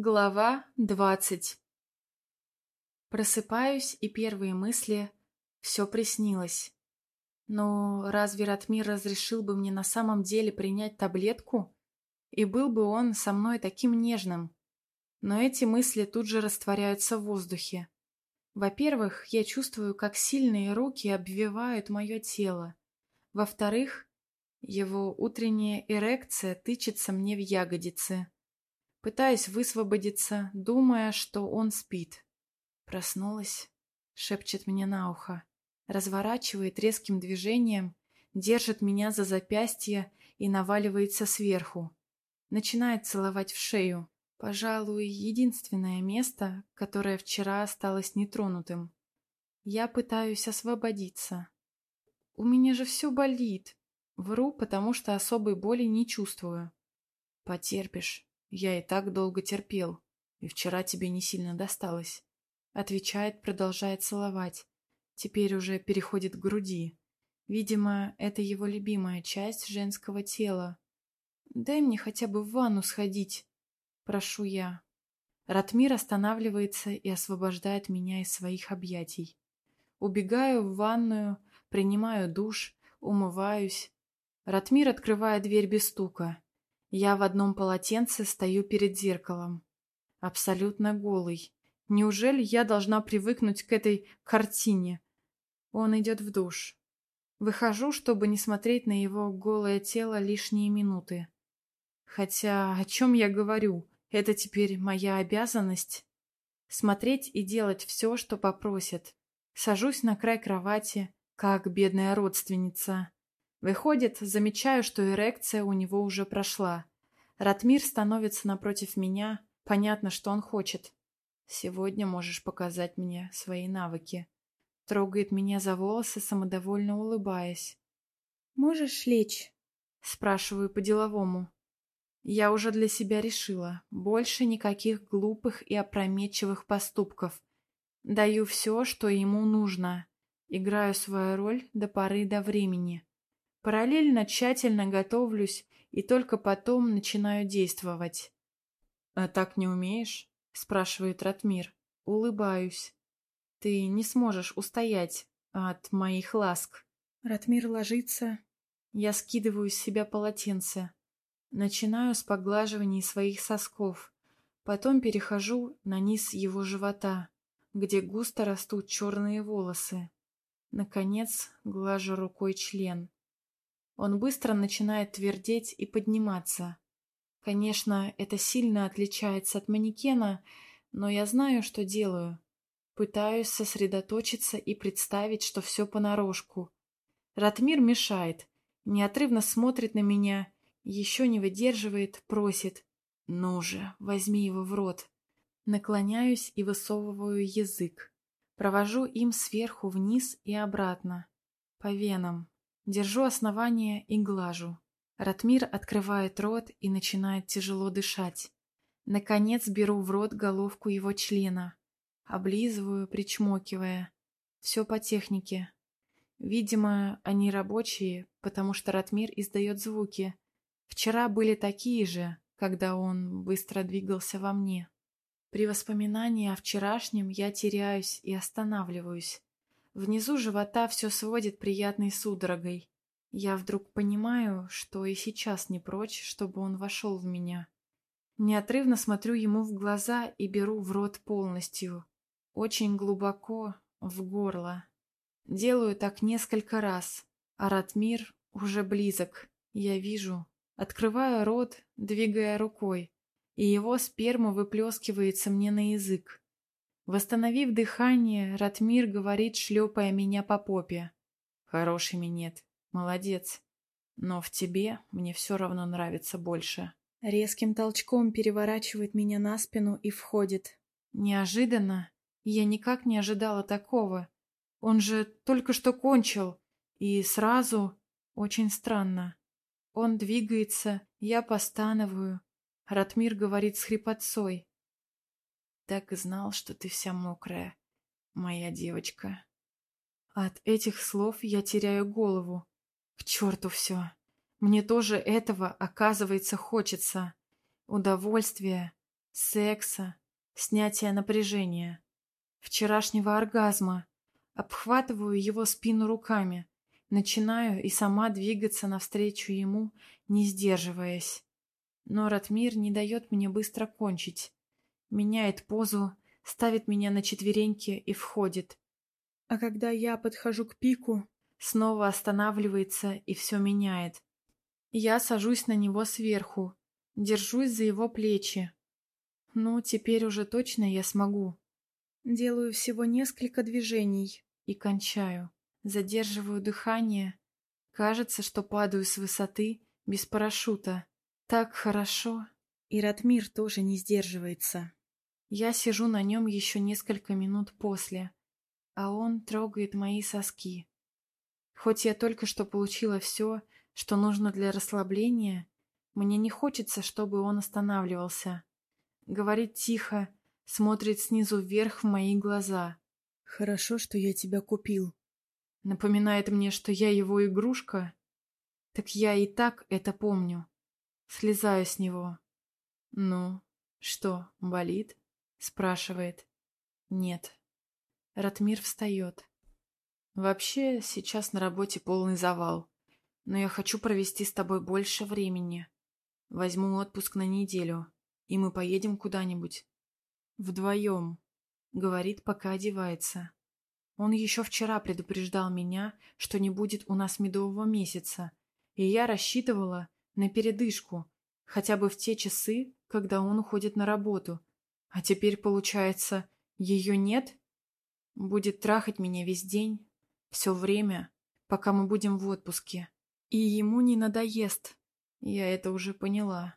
Глава двадцать Просыпаюсь, и первые мысли — все приснилось. Но разве Ратмир разрешил бы мне на самом деле принять таблетку? И был бы он со мной таким нежным? Но эти мысли тут же растворяются в воздухе. Во-первых, я чувствую, как сильные руки обвивают мое тело. Во-вторых, его утренняя эрекция тычется мне в ягодицы. Пытаюсь высвободиться, думая, что он спит. Проснулась, шепчет мне на ухо, разворачивает резким движением, держит меня за запястье и наваливается сверху. Начинает целовать в шею. Пожалуй, единственное место, которое вчера осталось нетронутым. Я пытаюсь освободиться. У меня же все болит. Вру, потому что особой боли не чувствую. Потерпишь. Я и так долго терпел. И вчера тебе не сильно досталось. Отвечает, продолжает целовать. Теперь уже переходит к груди. Видимо, это его любимая часть женского тела. Дай мне хотя бы в ванну сходить. Прошу я. Ратмир останавливается и освобождает меня из своих объятий. Убегаю в ванную, принимаю душ, умываюсь. Ратмир открывает дверь без стука. Я в одном полотенце стою перед зеркалом. Абсолютно голый. Неужели я должна привыкнуть к этой картине? Он идет в душ. Выхожу, чтобы не смотреть на его голое тело лишние минуты. Хотя о чем я говорю? Это теперь моя обязанность. Смотреть и делать все, что попросят. Сажусь на край кровати, как бедная родственница. Выходит, замечаю, что эрекция у него уже прошла. Ратмир становится напротив меня. Понятно, что он хочет. Сегодня можешь показать мне свои навыки. Трогает меня за волосы, самодовольно улыбаясь. «Можешь лечь?» Спрашиваю по-деловому. Я уже для себя решила. Больше никаких глупых и опрометчивых поступков. Даю все, что ему нужно. Играю свою роль до поры до времени. Параллельно тщательно готовлюсь и только потом начинаю действовать. «А так не умеешь?» спрашивает Ратмир. Улыбаюсь. Ты не сможешь устоять от моих ласк. Ратмир ложится. Я скидываю с себя полотенце. Начинаю с поглаживания своих сосков. Потом перехожу на низ его живота, где густо растут черные волосы. Наконец, глажу рукой член. Он быстро начинает твердеть и подниматься. Конечно, это сильно отличается от манекена, но я знаю, что делаю. Пытаюсь сосредоточиться и представить, что все понарошку. Ратмир мешает, неотрывно смотрит на меня, еще не выдерживает, просит. «Ну же, возьми его в рот». Наклоняюсь и высовываю язык. Провожу им сверху вниз и обратно. По венам. Держу основание и глажу. Ратмир открывает рот и начинает тяжело дышать. Наконец беру в рот головку его члена. Облизываю, причмокивая. Все по технике. Видимо, они рабочие, потому что Ратмир издает звуки. Вчера были такие же, когда он быстро двигался во мне. При воспоминании о вчерашнем я теряюсь и останавливаюсь. Внизу живота все сводит приятной судорогой. Я вдруг понимаю, что и сейчас не прочь, чтобы он вошел в меня. Неотрывно смотрю ему в глаза и беру в рот полностью. Очень глубоко, в горло. Делаю так несколько раз, а Ратмир уже близок. Я вижу. Открываю рот, двигая рукой, и его сперма выплескивается мне на язык. Восстановив дыхание, Ратмир говорит, шлепая меня по попе. Хороший минет. Молодец. Но в тебе мне все равно нравится больше. Резким толчком переворачивает меня на спину и входит. Неожиданно. Я никак не ожидала такого. Он же только что кончил. И сразу... Очень странно. Он двигается, я постановую. Ратмир говорит с хрипотцой. Так и знал, что ты вся мокрая, моя девочка. От этих слов я теряю голову. К черту все. Мне тоже этого, оказывается, хочется. Удовольствие. секса, снятия напряжения, вчерашнего оргазма. Обхватываю его спину руками, начинаю и сама двигаться навстречу ему, не сдерживаясь. Но Ратмир не дает мне быстро кончить. Меняет позу, ставит меня на четвереньки и входит. А когда я подхожу к пику, снова останавливается и все меняет. Я сажусь на него сверху, держусь за его плечи. Ну, теперь уже точно я смогу. Делаю всего несколько движений и кончаю. Задерживаю дыхание. Кажется, что падаю с высоты без парашюта. Так хорошо. И Ратмир тоже не сдерживается. Я сижу на нем еще несколько минут после, а он трогает мои соски. Хоть я только что получила все, что нужно для расслабления, мне не хочется, чтобы он останавливался. Говорит тихо, смотрит снизу вверх в мои глаза. «Хорошо, что я тебя купил». Напоминает мне, что я его игрушка. Так я и так это помню. Слезаю с него. «Ну, что, болит?» Спрашивает. Нет. Ратмир встает. Вообще, сейчас на работе полный завал. Но я хочу провести с тобой больше времени. Возьму отпуск на неделю, и мы поедем куда-нибудь. Вдвоем. Говорит, пока одевается. Он еще вчера предупреждал меня, что не будет у нас медового месяца, и я рассчитывала на передышку, хотя бы в те часы, когда он уходит на работу, а теперь, получается, ее нет? Будет трахать меня весь день, все время, пока мы будем в отпуске. И ему не надоест. Я это уже поняла.